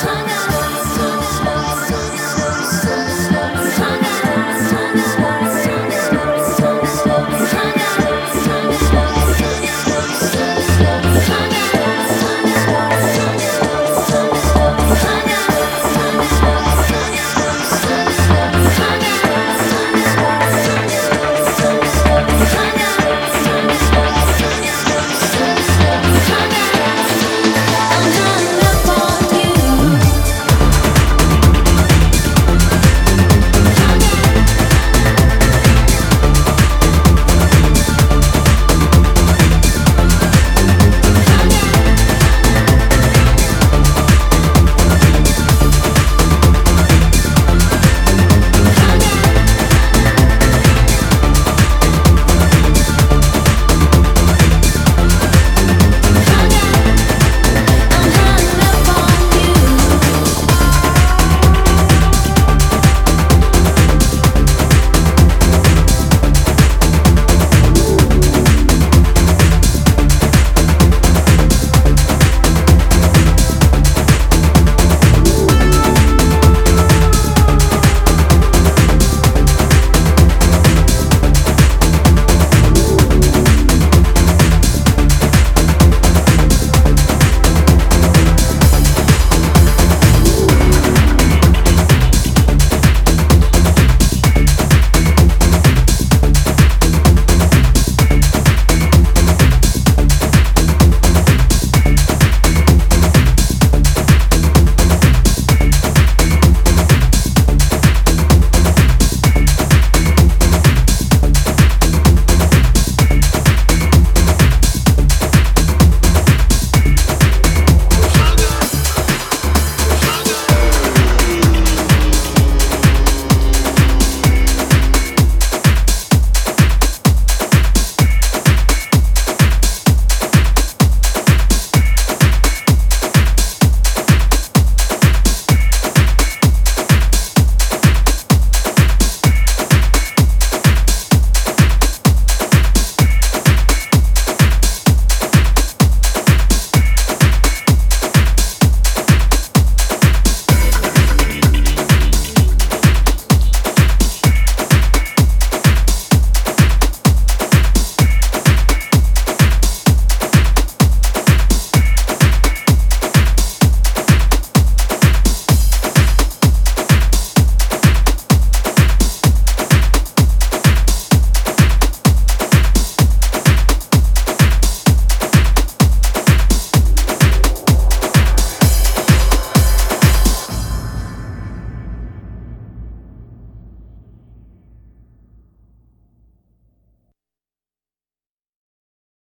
time.